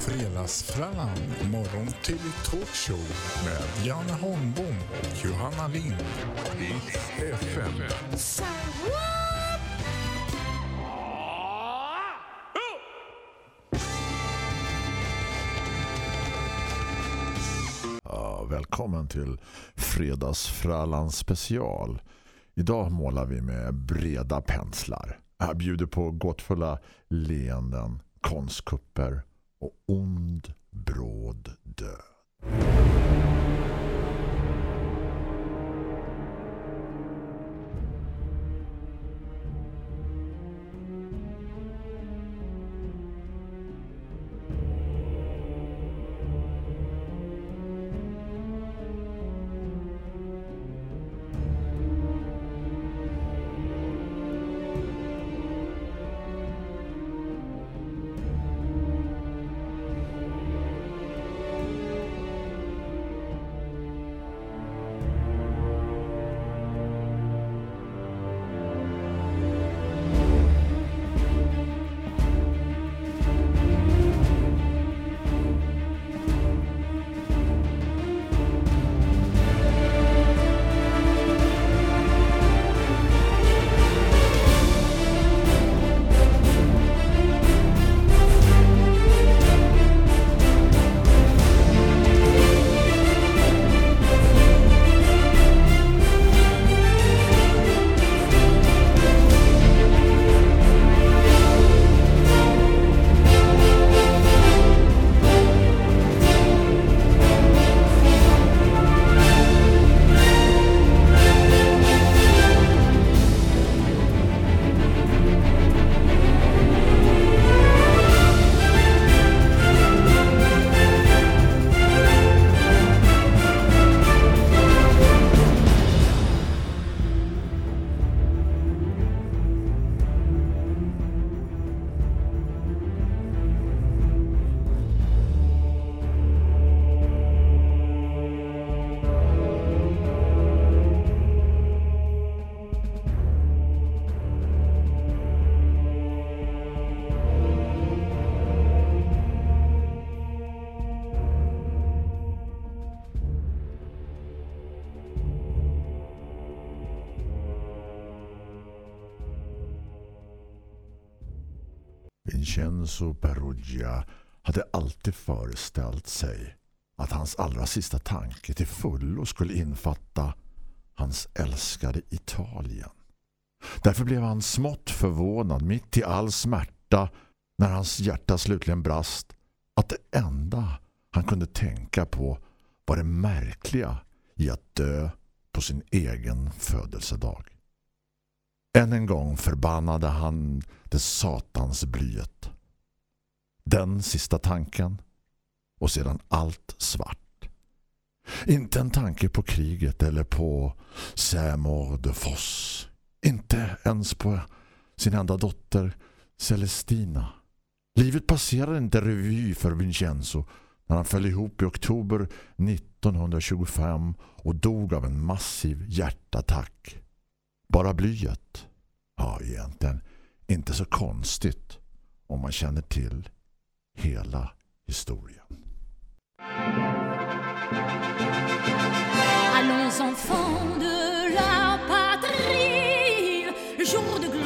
Fredagsfrallan, morgon till talkshow med Janne Holmbom och Johanna Lind. FM. Ja, välkommen till Fredagsfrallan special. Idag målar vi med breda penslar. Jag bjuder på gottfulla leenden, konstkupper och ond bråd död. Vincenzo Perugia hade alltid föreställt sig att hans allra sista tanke till fullo skulle infatta hans älskade Italien. Därför blev han smått förvånad mitt i all smärta när hans hjärta slutligen brast att det enda han kunde tänka på var det märkliga i att dö på sin egen födelsedag. Än en gång förbannade han det satans blyet. Den sista tanken och sedan allt svart. Inte en tanke på kriget eller på Sämor de Foss. Inte ens på sin enda dotter Celestina. Livet passerade inte revy för Vincenzo när han föll ihop i oktober 1925 och dog av en massiv hjärtattack. Bara blyet. Ja, egentligen inte så konstigt om man känner till hela historien. Allons enfants de la patrie, jour de gloire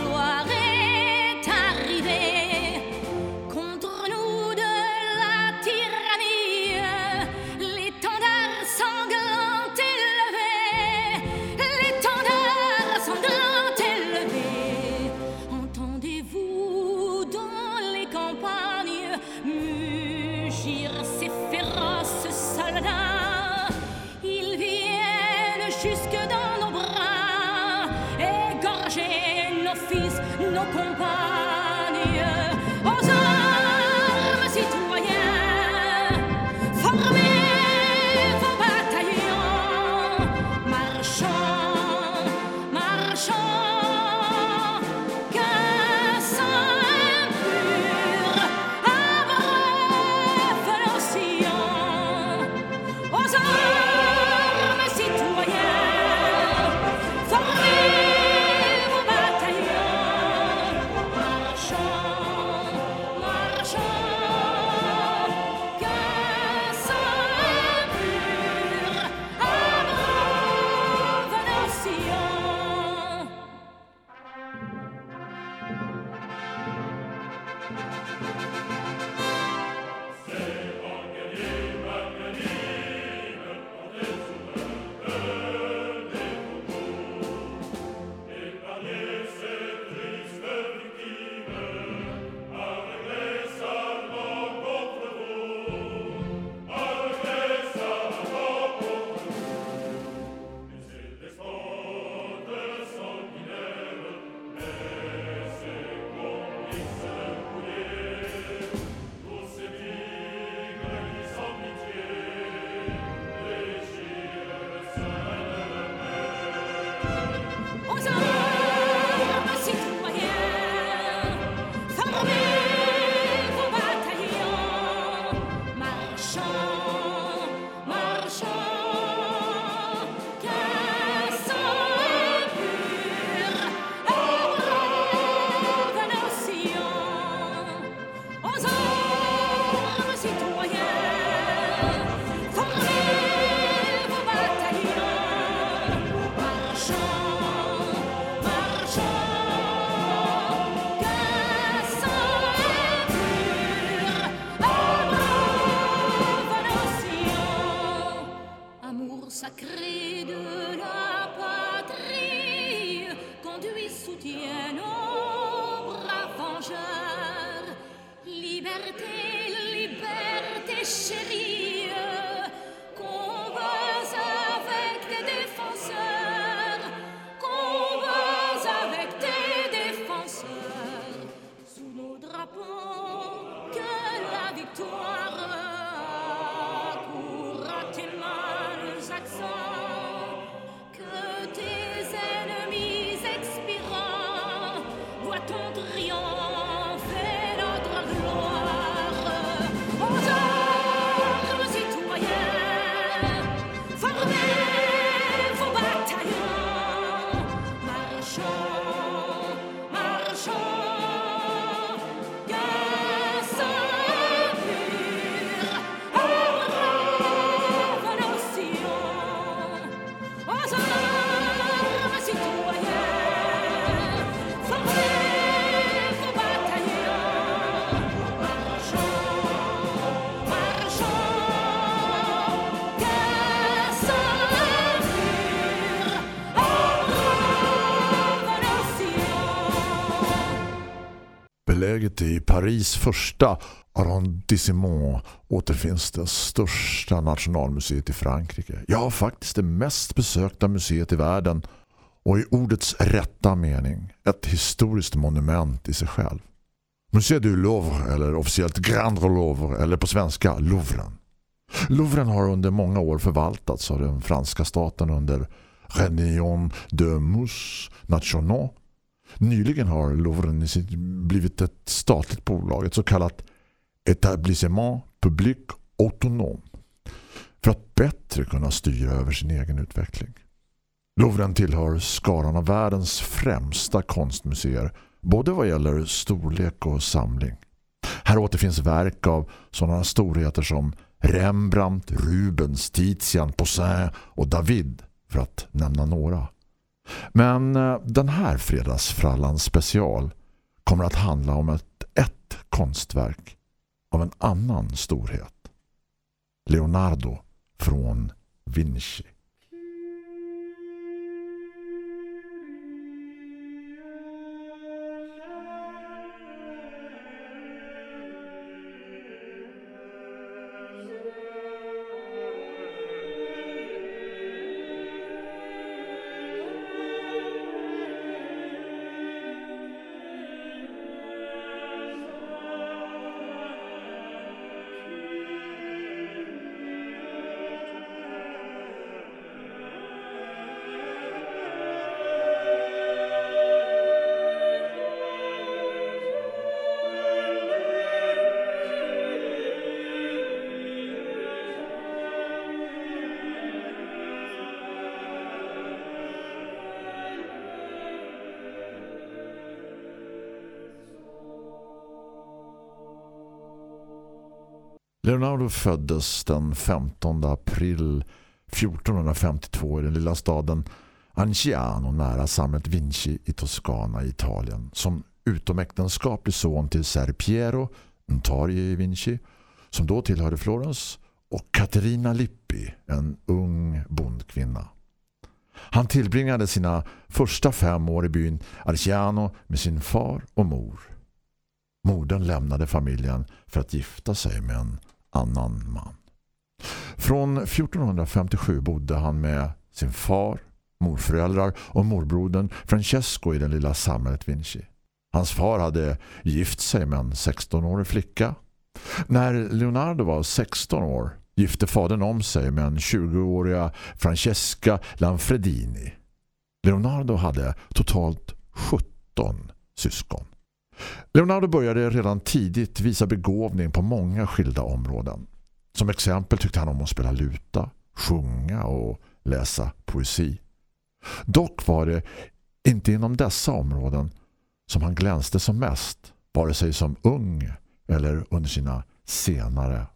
Liberté, liberté chérie, läget i Paris första arrondissement återfinns det största nationalmuseet i Frankrike. Ja, faktiskt det mest besökta museet i världen och i ordets rätta mening ett historiskt monument i sig själv. Musée du Louvre eller officiellt Grand Louvre eller på svenska Louvren. Louvren har under många år förvaltats av den franska staten under Réunion de Mousse Nationaux Nyligen har Louvren i sitt- blivit ett statligt bolag, ett så kallat Etablissement Public Autonom för att bättre kunna styra över sin egen utveckling. Louvren tillhör skaran av världens främsta konstmuseer både vad gäller storlek och samling. Här återfinns verk av sådana storheter som Rembrandt, Rubens, Tizian, Poussin och David för att nämna några. Men eh, den här fredagsfrallan special kommer att handla om ett, ett konstverk av en annan storhet. Leonardo från Vinci. Leonardo föddes den 15 april 1452 i den lilla staden Anciano nära samhället Vinci i Toscana i Italien som utomäktenskaplig son till Ser Piero, notarie i Vinci, som då tillhörde Florens och Caterina Lippi, en ung bondkvinna. Han tillbringade sina första fem år i byn Arciano med sin far och mor. Modern lämnade familjen för att gifta sig med en annan man. Från 1457 bodde han med sin far, morföräldrar och morbrodern Francesco i den lilla samhället Vinci. Hans far hade gift sig med en 16-årig flicka. När Leonardo var 16 år gifte fadern om sig med en 20-åriga Francesca Lanfredini. Leonardo hade totalt 17 syskon. Leonardo började redan tidigt visa begåvning på många skilda områden. Som exempel tyckte han om att spela luta, sjunga och läsa poesi. Dock var det inte inom dessa områden som han glänste som mest, vare sig som ung eller under sina senare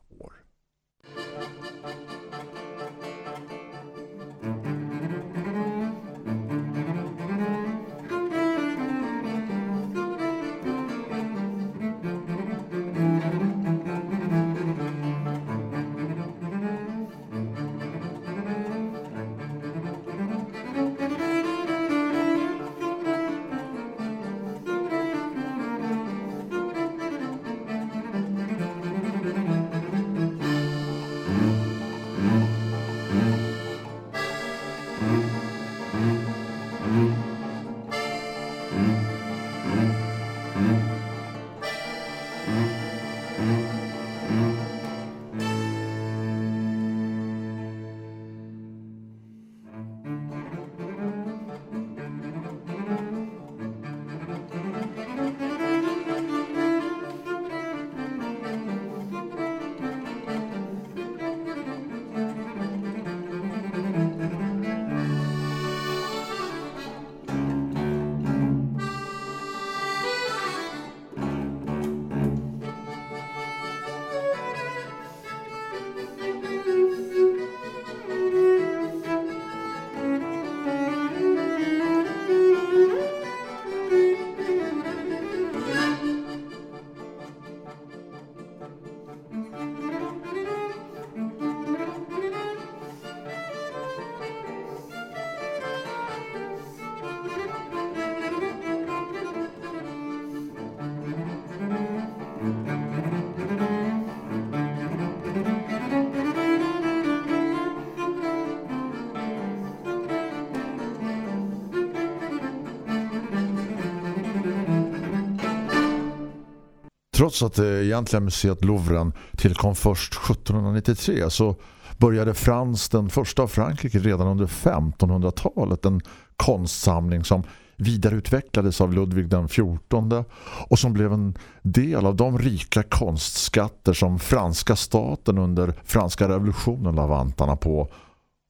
Trots att eh, det egentliga museet Louvren tillkom först 1793 så började Frans den första av Frankrike redan under 1500-talet en konstsamling som vidareutvecklades av Ludvig den XIV och som blev en del av de rika konstskatter som franska staten under franska revolutionen la vantarna på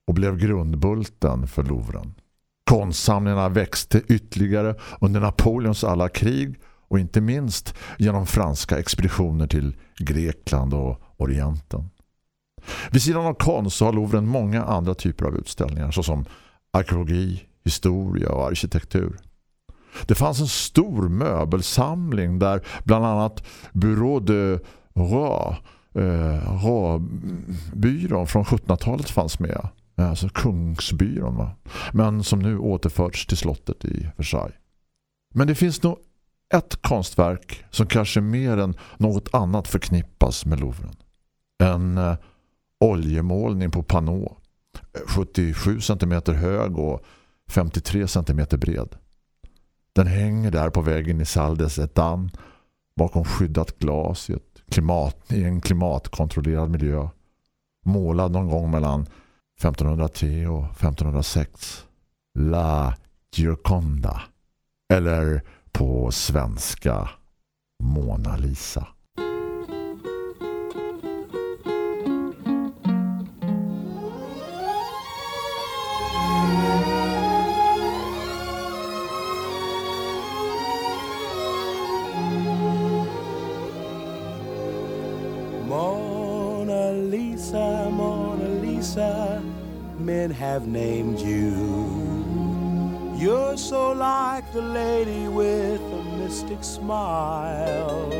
och blev grundbulten för Louvren. Konstsamlingarna växte ytterligare under Napoleons alla krig och inte minst genom franska expeditioner till Grekland och Orienten. Vid sidan av konst så har Louvren många andra typer av utställningar såsom arkeologi, historia och arkitektur. Det fanns en stor möbelsamling där bland annat Bureau de Roi, eh, byrån från 1700-talet fanns med. Eh, alltså kungsbyrån va? Men som nu återförts till slottet i Versailles. Men det finns nog ett konstverk som kanske mer än något annat förknippas med Louvren. En eh, oljemålning på panå. 77 cm hög och 53 cm bred. Den hänger där på väggen i Saldes Etan bakom skyddat glas i, ett klimat, i en klimatkontrollerad miljö. Målad någon gång mellan 1503 och 1506. La Gioconda. Eller på svenska Mona Lisa. Mona Lisa, Mona Lisa, men have named you. You're so like the lady with a mystic smile.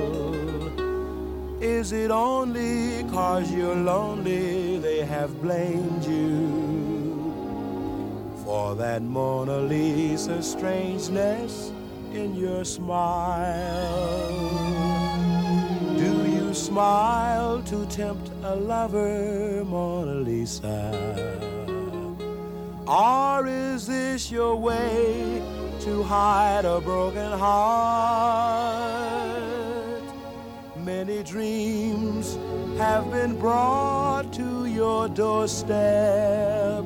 Is it only cause you're lonely they have blamed you for that Mona Lisa strangeness in your smile? Do you smile to tempt a lover, Mona Lisa? Or is this your way to hide a broken heart? Many dreams have been brought to your doorstep.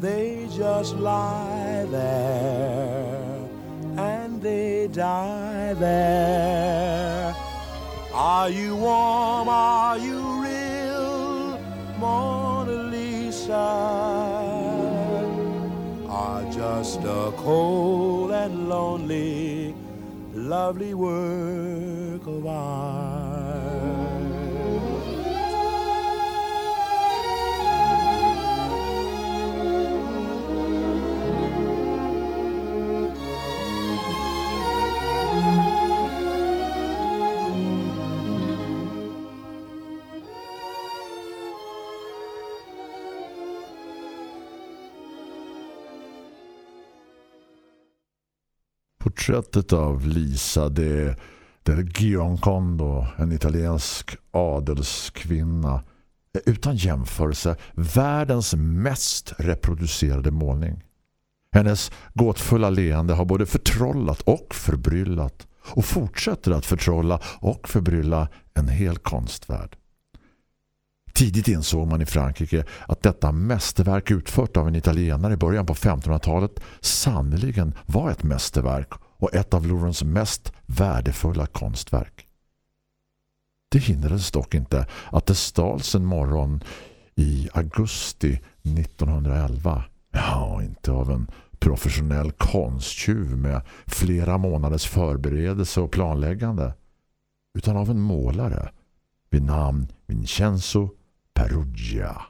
They just lie there and they die there. Are you warm? Are you real, Mona Lisa? Just a cold and lonely, lovely work of art? Porträttet av Lisa de del Gioncondo, en italiensk adelskvinna, är utan jämförelse världens mest reproducerade målning. Hennes gåtfulla leende har både förtrollat och förbryllat och fortsätter att förtrolla och förbrylla en hel konstvärld. Tidigt insåg man i Frankrike att detta mästerverk utfört av en italienare i början på 1500-talet sannoliken var ett mästerverk och ett av Lorens mest värdefulla konstverk. Det hindrades dock inte att det stals en morgon i augusti 1911. Ja, inte av en professionell konsttjuv med flera månaders förberedelse och planläggande utan av en målare vid namn Vincenzo Perugia.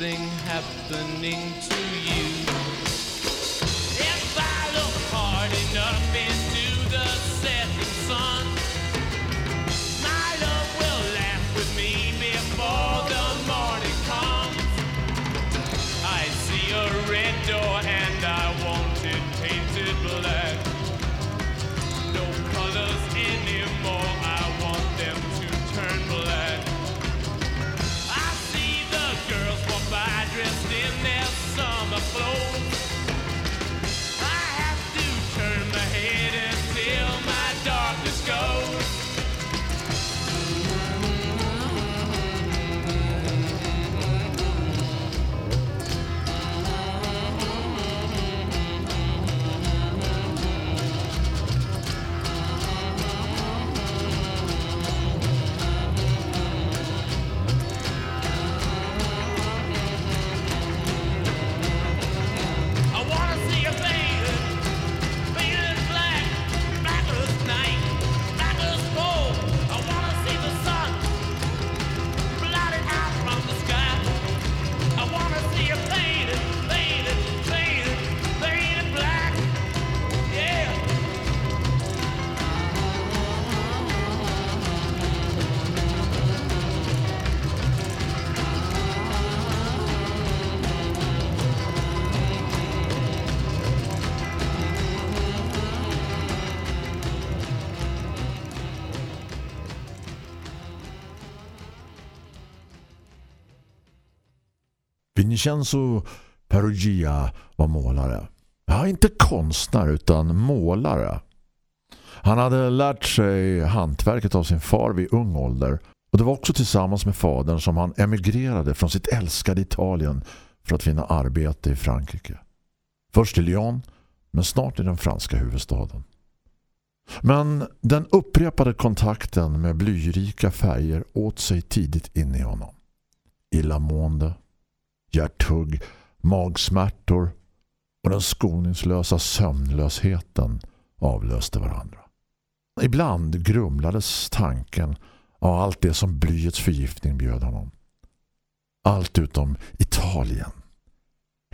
something happening to you. Vincenzo Perugia var målare. Ja, inte konstnär utan målare. Han hade lärt sig hantverket av sin far vid ung ålder och det var också tillsammans med fadern som han emigrerade från sitt älskade Italien för att finna arbete i Frankrike. Först i Lyon, men snart i den franska huvudstaden. Men den upprepade kontakten med blyrika färger åt sig tidigt in i honom. Illamående, hjärthugg, magsmärtor och den skoningslösa sömnlösheten avlöste varandra. Ibland grumlades tanken av allt det som blyets förgiftning bjöd honom. Allt utom Italien.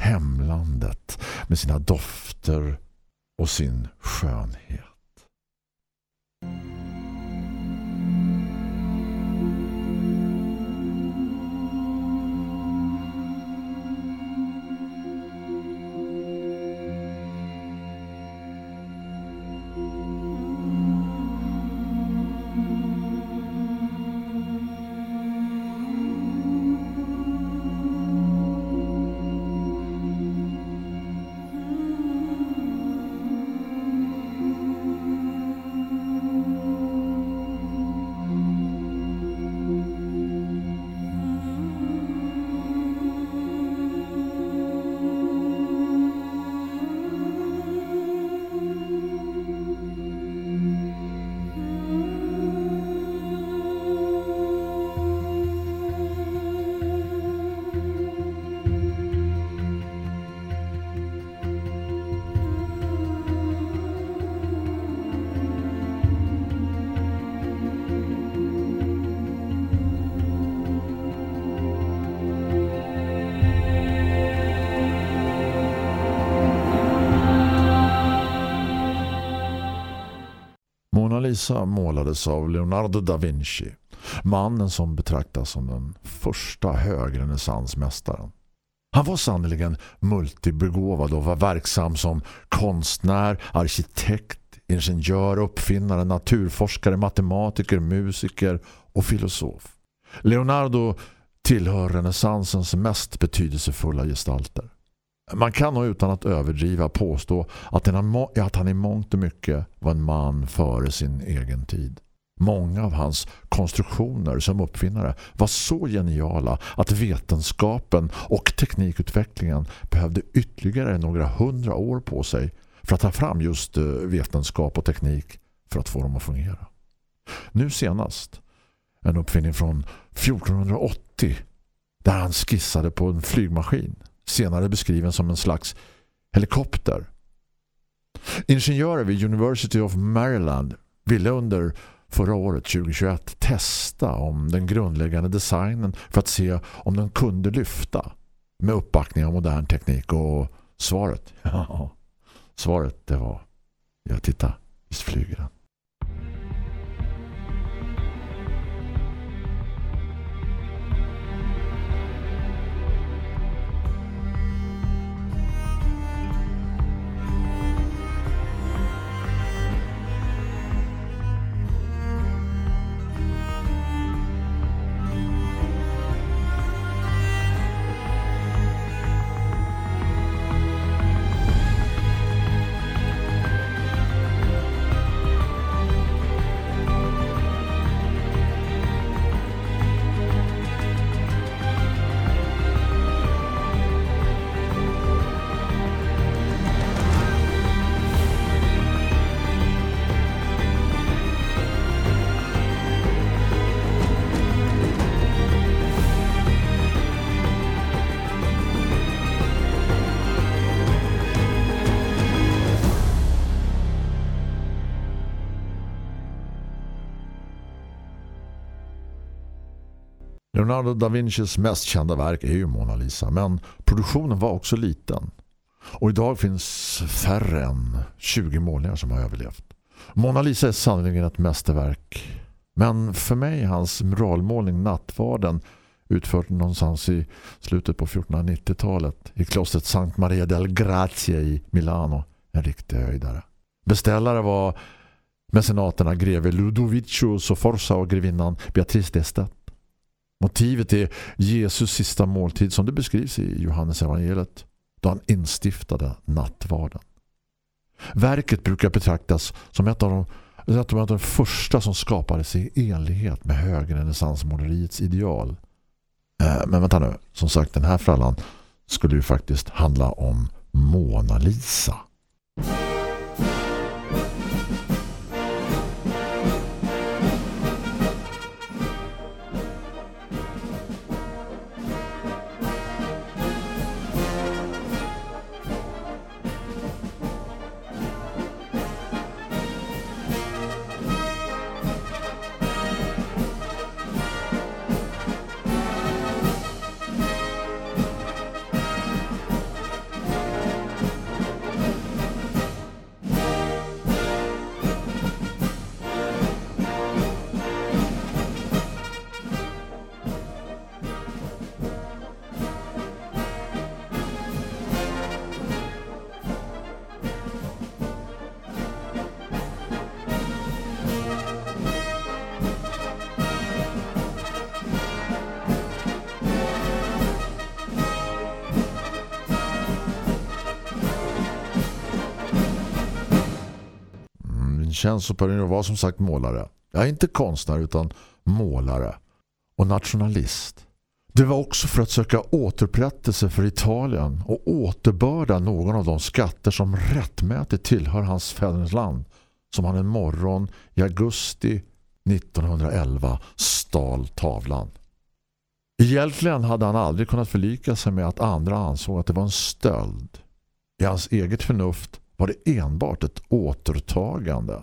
Hemlandet med sina dofter och sin skönhet. Lisa målades av Leonardo da Vinci, mannen som betraktas som den första högrenässansmästaren. Han var sannoliken multibegåvad och var verksam som konstnär, arkitekt, ingenjör, uppfinnare, naturforskare, matematiker, musiker och filosof. Leonardo tillhör renässansens mest betydelsefulla gestalter. Man kan nog utan att överdriva påstå att han i mångt och mycket var en man före sin egen tid. Många av hans konstruktioner som uppfinnare var så geniala att vetenskapen och teknikutvecklingen behövde ytterligare några hundra år på sig för att ta fram just eh, vetenskap och teknik för att få dem att fungera. Nu senast en uppfinning från 1480 där han skissade på en flygmaskin senare beskriven som en slags helikopter. Ingenjörer vid University of Maryland ville under förra året 2021 testa om den grundläggande designen för att se om den kunde lyfta med uppbackning av modern teknik och svaret, ja, svaret det var ja titta, visst flyger den. Leonardo da Vincis mest kända verk är ju Mona Lisa men produktionen var också liten. Och idag finns färre än 20 målningar som har överlevt. Mona Lisa är sannoliken ett mästerverk. Men för mig hans muralmålning Nattvarden utförd någonstans i slutet på 1490-talet i klostret Sankt Maria del Grazie i Milano en riktig höjdare. Beställare var mecenaterna greve Ludovico Soforza och grevinnan Beatrice d'Estet. Motivet är Jesus sista måltid som det beskrivs i Johannes evangeliet då han instiftade nattvarden. Verket brukar betraktas som ett av de, ett av de första som skapades i enlighet med högrenässansmåleriets ideal. Eh, men vänta nu, som sagt den här frallan skulle ju faktiskt handla om Mona Lisa. Vincenzo var som sagt målare. Jag är inte konstnär utan målare och nationalist. Det var också för att söka återupprättelse för Italien och återbörda någon av de skatter som rättmätigt tillhör hans fädernesland som han en morgon i augusti 1911 stal tavlan. Egentligen hade han aldrig kunnat förlika sig med att andra ansåg att det var en stöld. I hans eget förnuft var det enbart ett återtagande.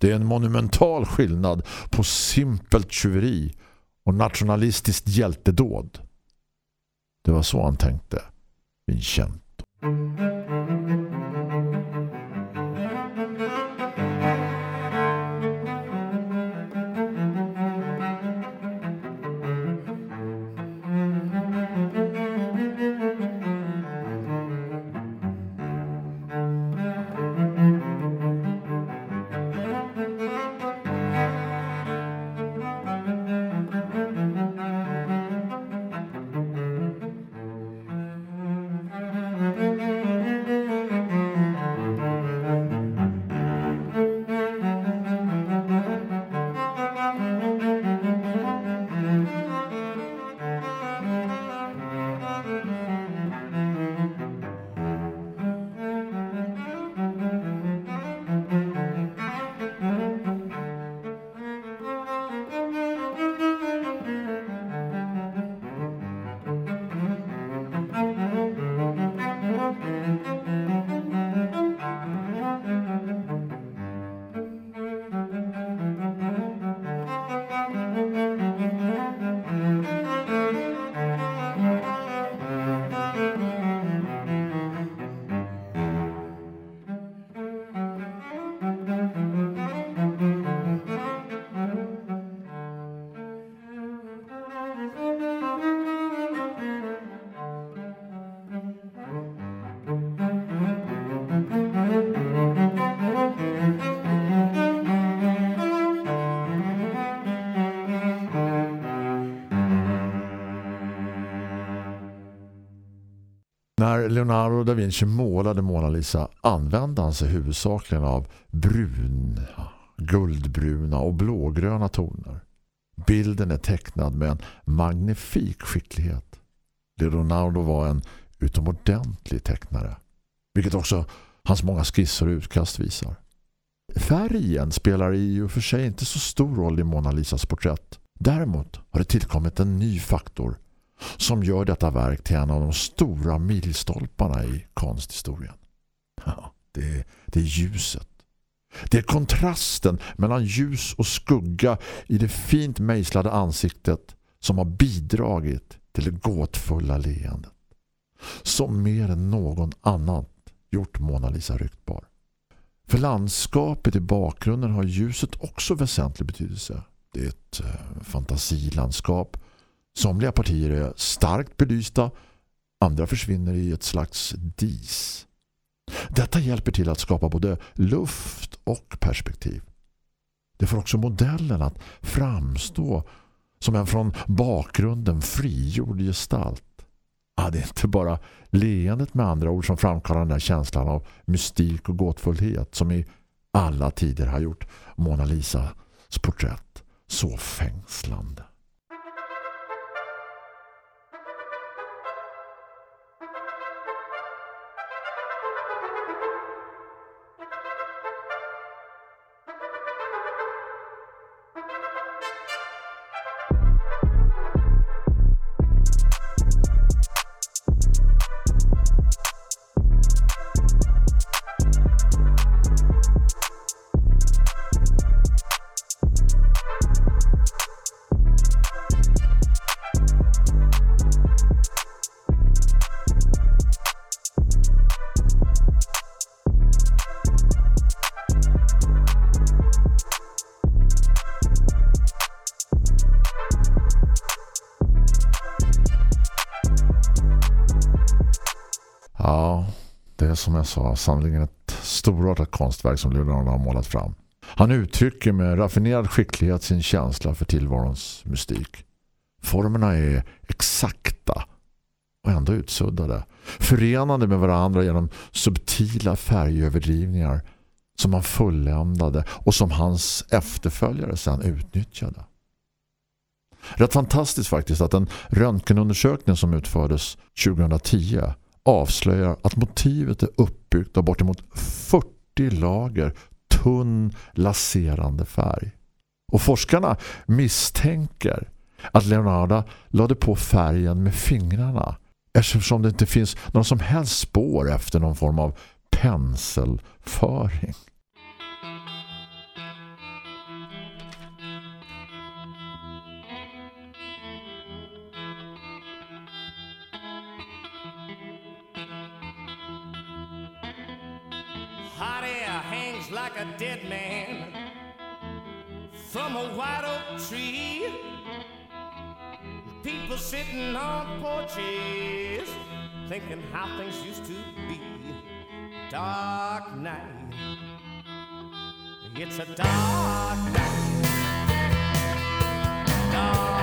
Det är en monumental skillnad på simpelt tjuveri och nationalistiskt hjältedåd. Det var så han tänkte, Vincent. När Leonardo da Vinci målade Mona Lisa använde han sig huvudsakligen av bruna, guldbruna och blågröna toner. Bilden är tecknad med en magnifik skicklighet. Leonardo var en utomordentlig tecknare. Vilket också hans många skisser och utkast visar. Färgen spelar i och för sig inte så stor roll i Mona Lisas porträtt. Däremot har det tillkommit en ny faktor som gör detta verk till en av de stora milstolparna i konsthistorien. Ja, det, det är ljuset. Det är kontrasten mellan ljus och skugga i det fint mejslade ansiktet som har bidragit till det gåtfulla leendet. Som mer än någon annan gjort Mona Lisa ryktbar. För landskapet i bakgrunden har ljuset också väsentlig betydelse. Det är ett eh, fantasilandskap. Somliga partier är starkt belysta, andra försvinner i ett slags dis. Detta hjälper till att skapa både luft och perspektiv. Det får också modellen att framstå som en från bakgrunden frigjord gestalt. Ja, det är inte bara leendet med andra ord som framkallar den där känslan av mystik och gåtfullhet som i alla tider har gjort Mona Lisas porträtt så fängslande. Som jag sa sannolikt ett storartat konstverk som Leonardo har målat fram. Han uttrycker med raffinerad skicklighet sin känsla för tillvarons mystik. Formerna är exakta och ändå utsuddade. Förenade med varandra genom subtila färgöverdrivningar som han fulländade och som hans efterföljare sedan utnyttjade. Rätt fantastiskt faktiskt att en röntgenundersökning som utfördes 2010 avslöjar att motivet är uppbyggt av bortemot 40 lager tunn laserande färg. Och forskarna misstänker att Leonardo lade på färgen med fingrarna eftersom det inte finns någon som helst spår efter någon form av penselföring. Hot air hangs like a dead man from a white oak tree. People sitting on porches thinking how things used to be. Dark night. It's a dark night. Dark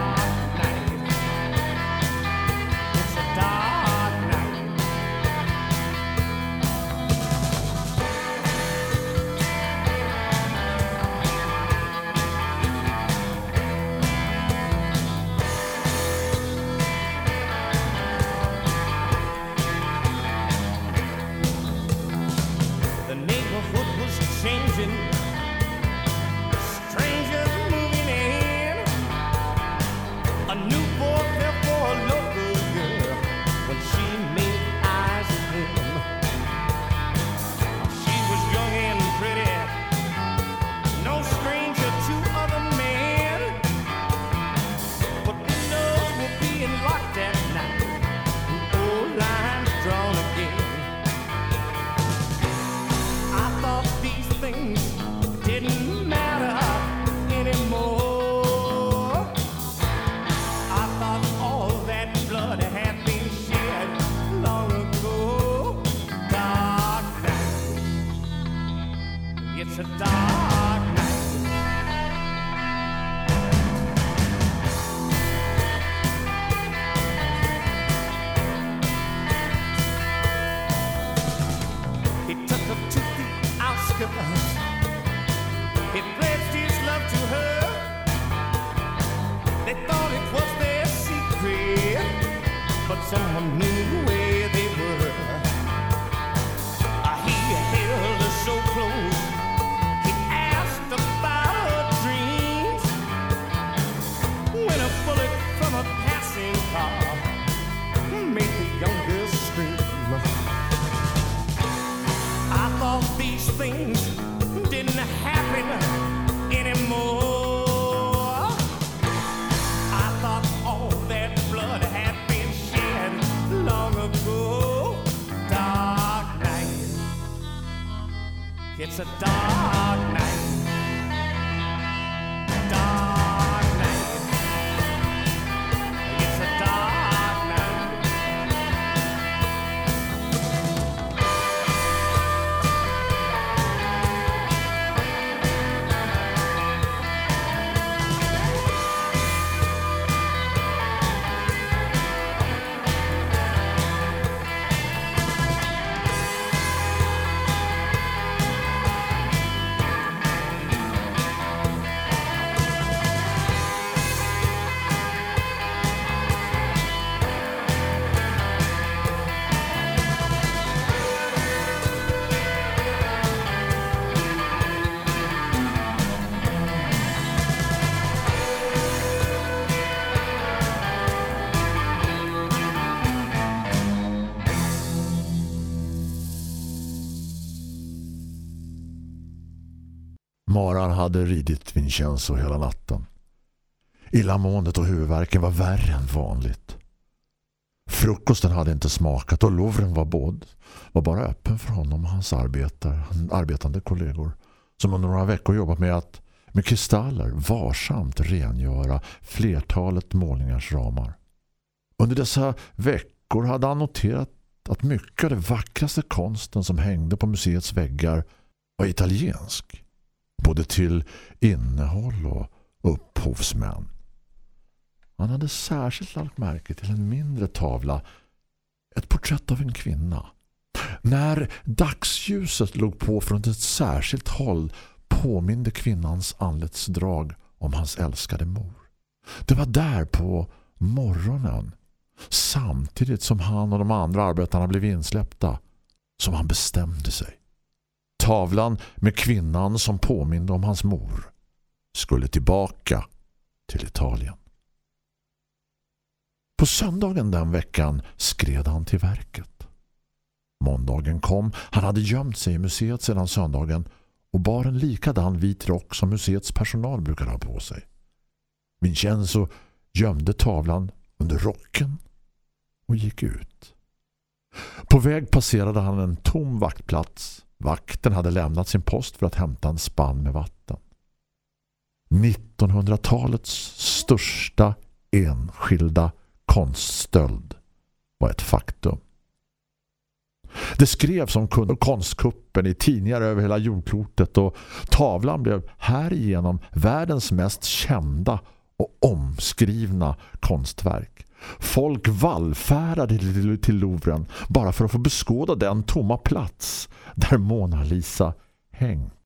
hade ridit Vincenzo hela natten. Illamåendet och huvudvärken var värre än vanligt. Frukosten hade inte smakat och Louvren var båd var bara öppen för honom och hans arbetare, arbetande kollegor som under några veckor jobbat med att med kristaller varsamt rengöra flertalet målningars ramar. Under dessa veckor hade han noterat att mycket av den vackraste konsten som hängde på museets väggar var italiensk. Både till innehåll och upphovsmän. Han hade särskilt lagt märke till en mindre tavla. Ett porträtt av en kvinna. När dagsljuset låg på från ett särskilt håll påminde kvinnans anletsdrag om hans älskade mor. Det var där på morgonen samtidigt som han och de andra arbetarna blev insläppta som han bestämde sig. Tavlan med kvinnan som påminde om hans mor skulle tillbaka till Italien. På söndagen den veckan skred han till verket. Måndagen kom, han hade gömt sig i museet sedan söndagen och bar en likadan vit rock som museets personal brukar ha på sig. Vincenzo gömde tavlan under rocken och gick ut. På väg passerade han en tom vaktplats. Vakten hade lämnat sin post för att hämta en spann med vatten. 1900-talets största enskilda konststöld var ett faktum. Det skrevs om konstkuppen i tidningar över hela jordklotet och tavlan blev härigenom världens mest kända och omskrivna konstverk. Folk vallfärdade till Louvren bara för att få beskåda den tomma plats där Mona Lisa hängt.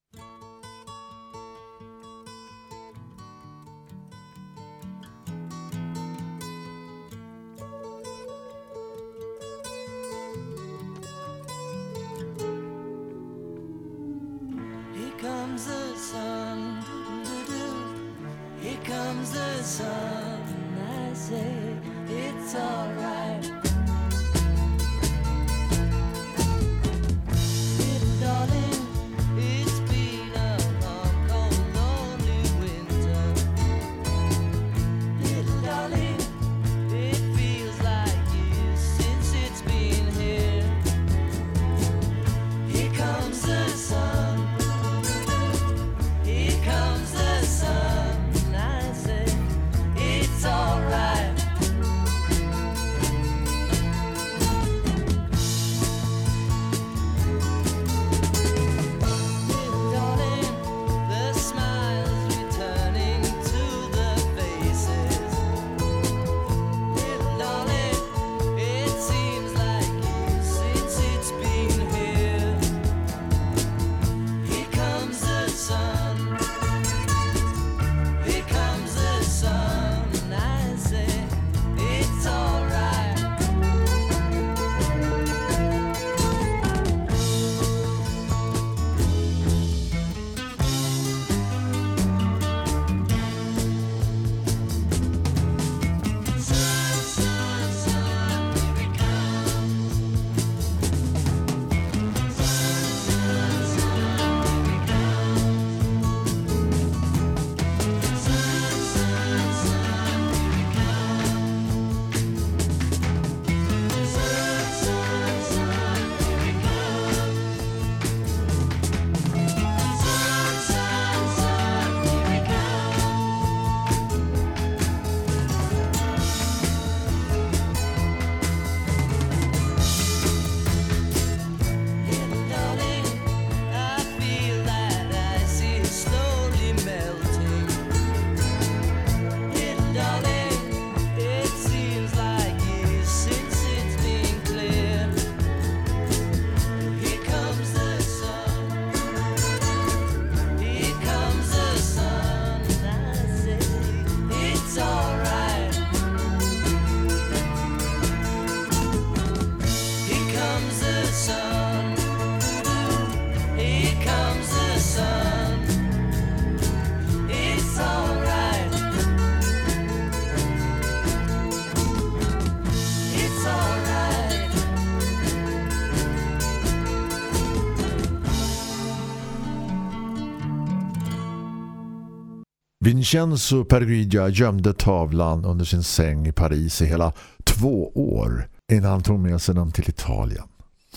Vincenzo Perugia gömde tavlan under sin säng i Paris i hela två år innan han tog med sig den till Italien.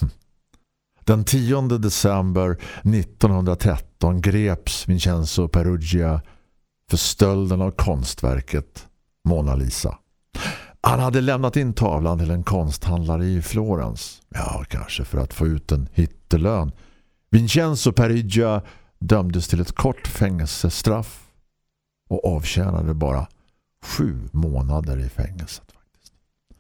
Hm. Den 10 december 1913 greps Vincenzo Perugia för stölden av konstverket Mona Lisa. Han hade lämnat in tavlan till en konsthandlare i Florens. Ja, kanske för att få ut en hittelön. Vincenzo Perugia dömdes till ett kort fängelsestraff och avtjänade bara sju månader i fängelset. faktiskt.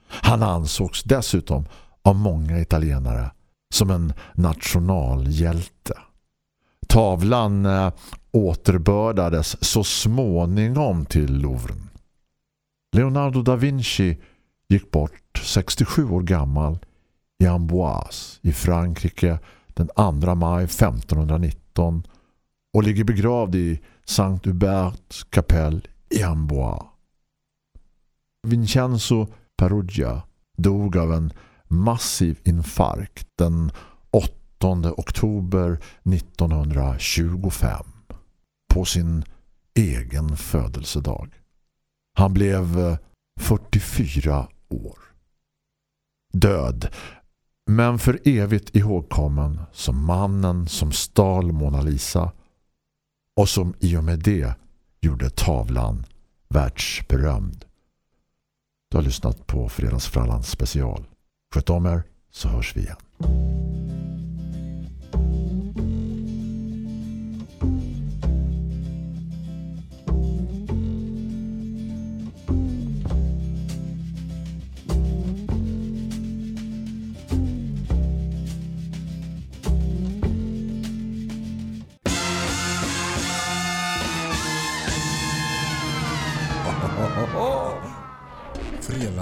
Han ansågs dessutom av många italienare som en nationalhjälte. Tavlan eh, återbördades så småningom till Louvren. Leonardo da Vinci gick bort 67 år gammal i Amboise i Frankrike den 2 maj 1519 och ligger begravd i Saint Hubert kapell i Amboise. Vincenzo Perugia dog av en massiv infarkt den 8 oktober 1925 på sin egen födelsedag. Han blev eh, 44 år. Död, men för evigt ihågkommen som mannen som stal Mona Lisa och som i och med det gjorde tavlan världsberömd. Du har lyssnat på Fredagsfrallans special. Sköt om er så hörs vi igen.